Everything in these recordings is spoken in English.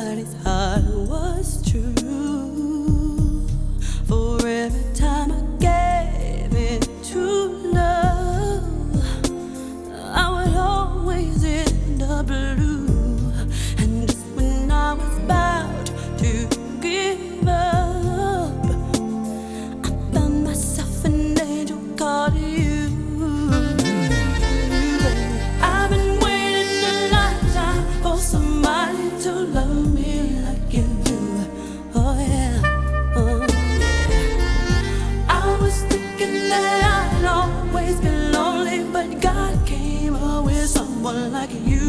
inside his heart was true forever. one like you.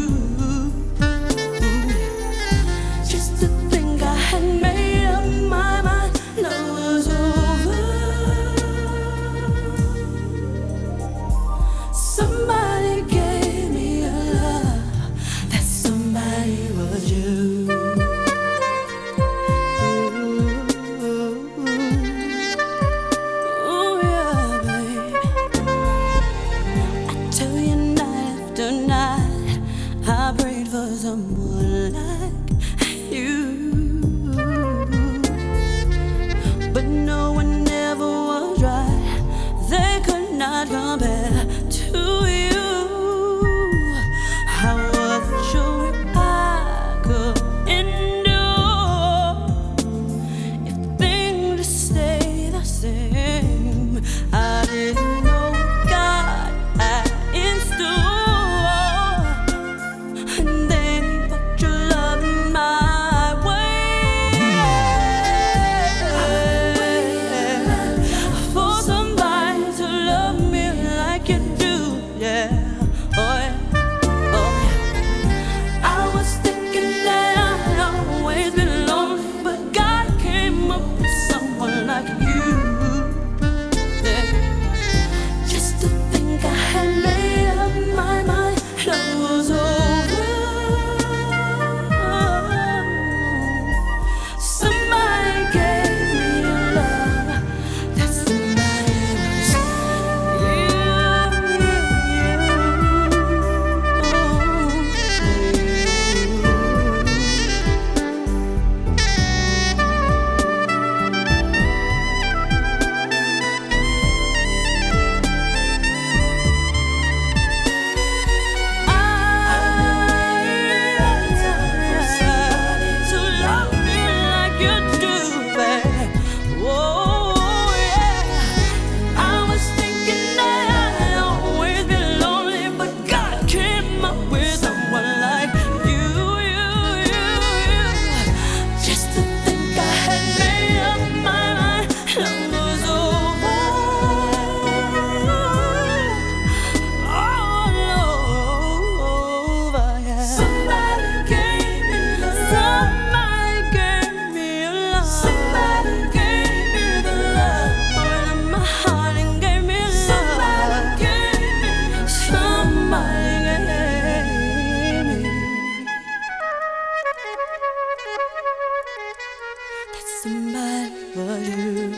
somebody was you.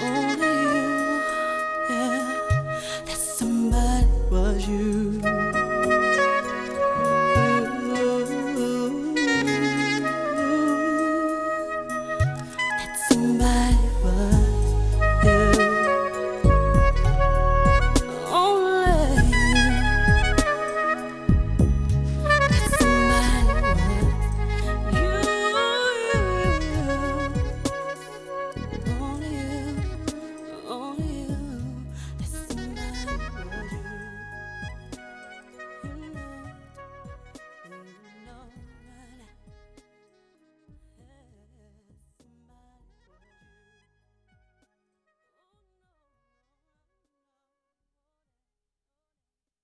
Only you, yeah. That somebody was you.